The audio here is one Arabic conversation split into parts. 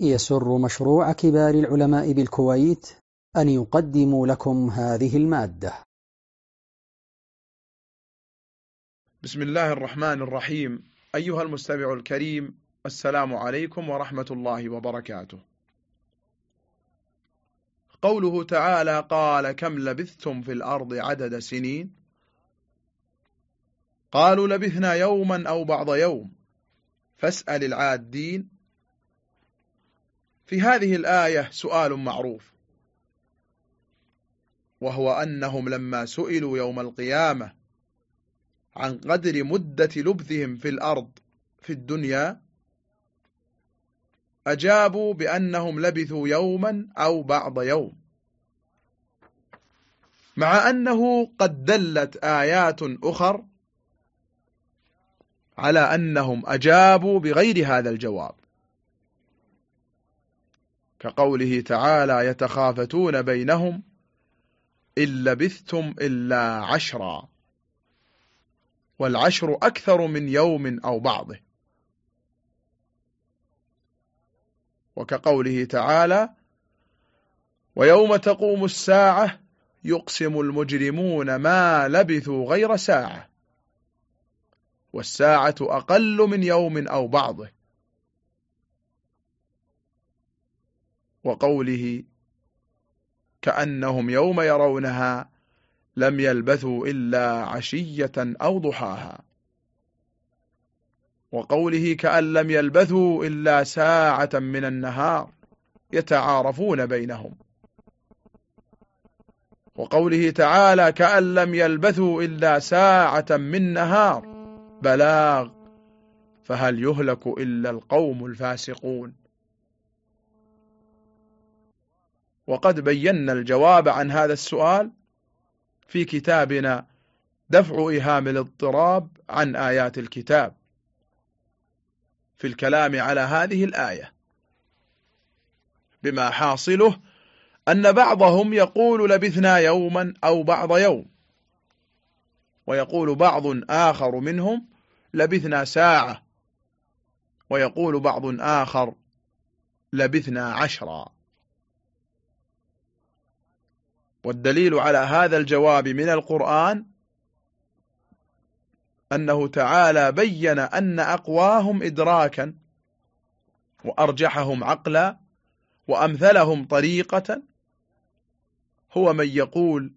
يسر مشروع كبار العلماء بالكويت أن يقدم لكم هذه المادة. بسم الله الرحمن الرحيم. أيها المستمع الكريم السلام عليكم ورحمة الله وبركاته. قوله تعالى قال كم لبثتم في الأرض عدد سنين؟ قالوا لبثنا يوما أو بعض يوم. فاسأل العادين في هذه الآية سؤال معروف. وهو أنهم لما سئلوا يوم القيامة عن قدر مدة لبثهم في الأرض في الدنيا أجابوا بأنهم لبثوا يوما أو بعض يوم. مع أنه قد دلت آيات أخر على أنهم أجابوا بغير هذا الجواب. كقوله تعالى يتخافتون بينهم إن لبثتم إلا عشرا. والعشر أكثر من يوم أو بعضه. وكقوله تعالى ويوم تقوم الساعة يقسم المجرمون ما لبثوا غير ساعة. والساعة أقل من يوم أو بعضه. وقوله كأنهم يوم يرونها لم يلبثوا إلا عشية أو ضحاها. وقوله كأن لم يلبثوا إلا ساعة من النهار يتعارفون بينهم. وقوله تعالى كأن لم يلبثوا إلا ساعة من نهار بلاغ فهل يهلك إلا القوم الفاسقون؟ وقد بينا الجواب عن هذا السؤال في كتابنا دفع إيهام الاضطراب عن آيات الكتاب في الكلام على هذه الآية. بما حاصله أن بعضهم يقول لبثنا يوما أو بعض يوم ويقول بعض آخر منهم لبثنا ساعة ويقول بعض آخر لبثنا عشرا. والدليل على هذا الجواب من القرآن أنه تعالى بين أن أقواهم إدراكا وأرجحهم عقلا وأمثلهم طريقة هو من يقول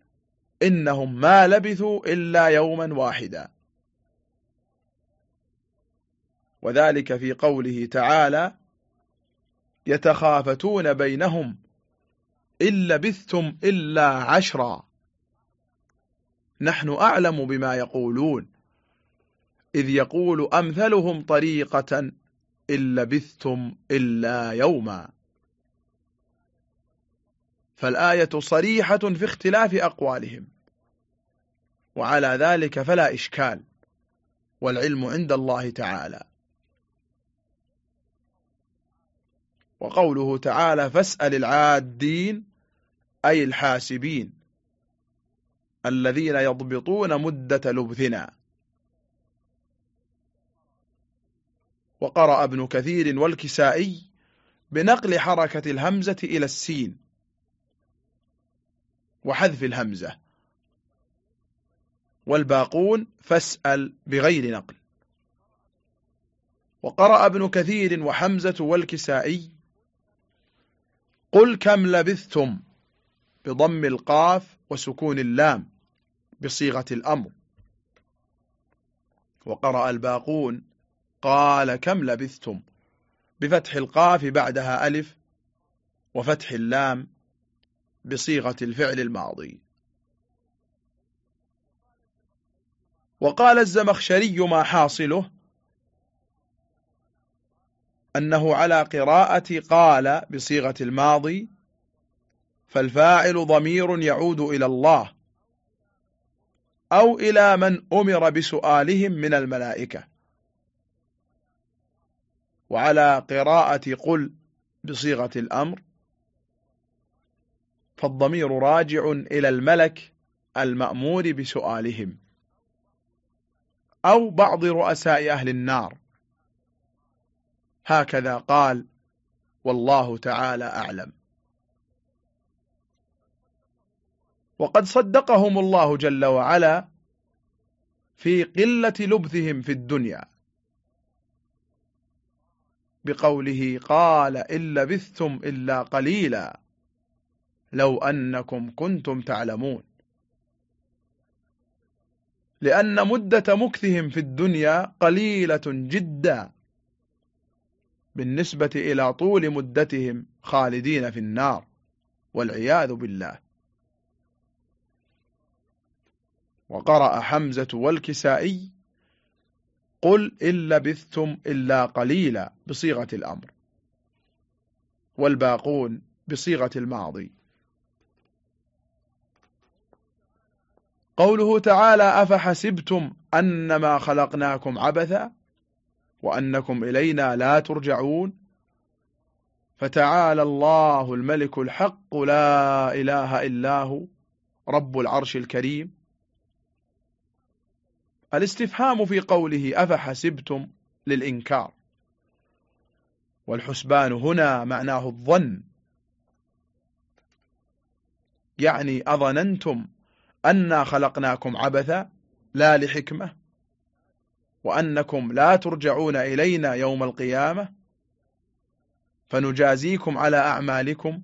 إنهم ما لبثوا إلا يوما واحدا. وذلك في قوله تعالى يتخافتون بينهم إن لبثتم إلا عشرا. نحن أعلم بما يقولون. إذ يقول أمثلهم طريقة إن لبثتم إلا يوما. فالآية صريحة في اختلاف أقوالهم. وعلى ذلك فلا إشكال. والعلم عند الله تعالى. وقوله تعالى فاسأل العادين أي الحاسبين الذين يضبطون مدة لبثنا. وقرأ ابن كثير والكسائي بنقل حركة الهمزة إلى السين وحذف الهمزة. والباقون فاسأل بغير نقل. وقرأ ابن كثير وحمزة والكسائي قل كم لبثتم؟ بضم القاف وسكون اللام بصيغة الأمر. وقرأ الباقون قال كم لبثتم؟ بفتح القاف بعدها ألف وفتح اللام بصيغة الفعل الماضي. وقال الزمخشري ما حاصله؟ أنه على قراءة قال بصيغة الماضي فالفاعل ضمير يعود إلى الله أو إلى من أمر بسؤالهم من الملائكة. وعلى قراءة قل بصيغة الأمر فالضمير راجع إلى الملك المأمور بسؤالهم أو بعض رؤساء أهل النار. هكذا قال والله تعالى أعلم. وقد صدقهم الله جل وعلا في قلة لبثهم في الدنيا. بقوله قال إن لبثتم إلا قليلا لو أنكم كنتم تعلمون. لأن مدة مكثهم في الدنيا قليلة جدا بالنسبة إلى طول مدتهم خالدين في النار والعياذ بالله. وقرأ حمزة والكسائي قل إن لبثتم إلا قليلا بصيغة الأمر والباقون بصيغة الماضي. قوله تعالى أفحسبتم أنما خلقناكم عبثا وأنكم إلينا لا ترجعون؟ فتعالى الله الملك الحق لا إله إلا هو رب العرش الكريم الاستفهام في قوله أفحسبتم للإنكار. والحسبان هنا معناه الظن. يعني أظننتم أنا خلقناكم عبثا لا لحكمة وأنكم لا ترجعون إلينا يوم القيامة فنجازيكم على أعمالكم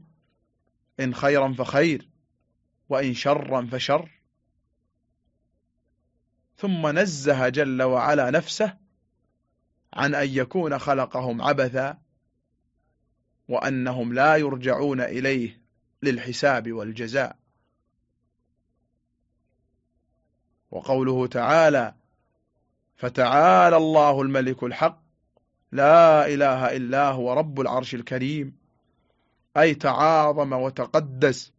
إن خيرا فخير وإن شرا فشر. ثم نزه جل وعلا نفسه عن أن يكون خلقهم عبثا وأنهم لا يرجعون إليه للحساب والجزاء. وقوله تعالى فتعالى الله الملك الحق لا إله إلا هو رب العرش الكريم أي تعاظم وتقدس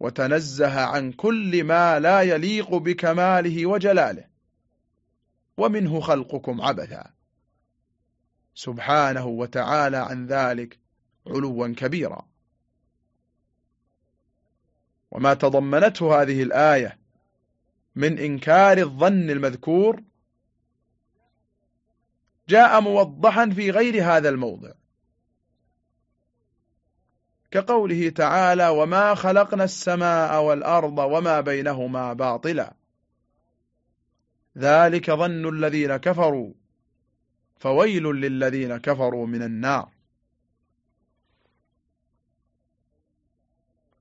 وتنزه عن كل ما لا يليق بكماله وجلاله. ومنه خلقكم عبثا. سبحانه وتعالى عن ذلك علوا كبيرا. وما تضمنته هذه الآية من إنكار الظن المذكور جاء موضحا في غير هذا الموضع. كقوله تعالى وما خلقنا السماء والأرض وما بينهما باطلا. ذلك ظن الذين كفروا. فويل للذين كفروا من النار.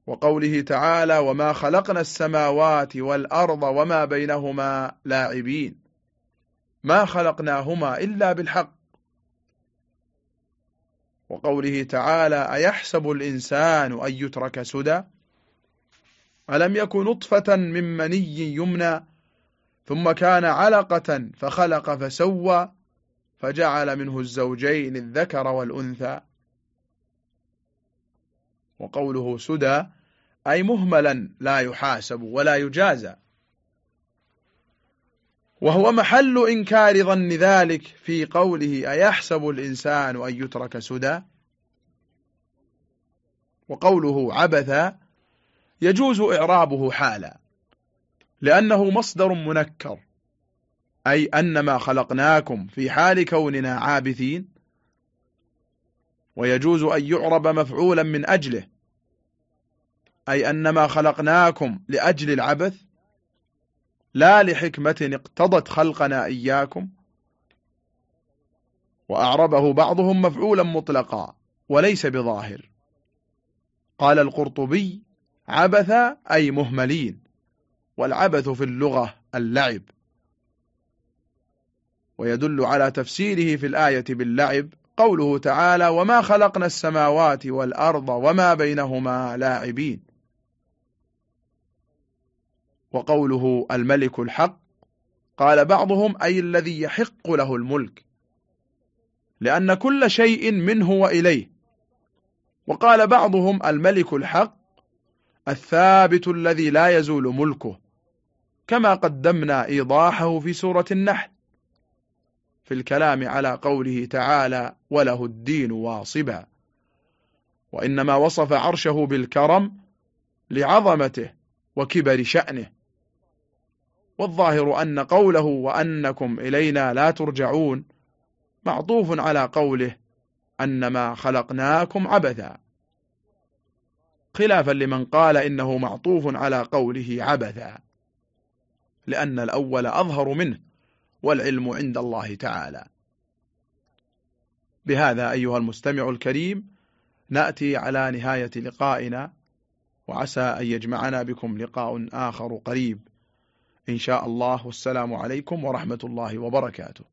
وقوله تعالى وما خلقنا السماوات والأرض وما بينهما لاعبين. ما خلقناهما إلا بالحق. وقوله تعالى أيحسب الإنسان أن يترك سدى؟ ألم يكن نطفة من مني يمنى ثم كان علقة فخلق فسوى فجعل منه الزوجين الذكر والأنثى؟ وقوله سدى أي مهملا لا يحاسب ولا يجازى. وهو محل إنكار ظن ذلك في قوله أيحسب الإنسان أن يترك سدى؟ وقوله عبثا يجوز إعرابه حالا لأنه مصدر منكر أي أنما خلقناكم في حال كوننا عابثين ويجوز أن يعرب مفعولا من أجله أي أنما خلقناكم لأجل العبث لا لحكمة اقتضت خلقنا إياكم وأعربه بعضهم مفعولا مطلقا وليس بظاهر. قال القرطبي عبث أي مهملين والعبث في اللغة اللعب. ويدل على تفسيره في الآية باللعب قوله تعالى وما خلقنا السماوات والأرض وما بينهما لاعبين وقوله الملك الحق قال بعضهم أي الذي يحق له الملك لأن كل شيء منه وإليه. وقال بعضهم الملك الحق الثابت الذي لا يزول ملكه كما قدمنا إيضاحه في سورة النحل. في الكلام على قوله تعالى وله الدين واصبا وإنما وصف عرشه بالكرم لعظمته وكبر شأنه. والظاهر أن قوله وأنكم إلينا لا ترجعون معطوف على قوله أنما خلقناكم عبثا. خلافا لمن قال إنه معطوف على قوله عبثا لأن الأول أظهر منه والعلم عند الله تعالى. بهذا أيها المستمع الكريم نأتي على نهاية لقائنا وعسى أن يجمعنا بكم لقاء آخر قريب. إن شاء الله والسلام عليكم ورحمة الله وبركاته.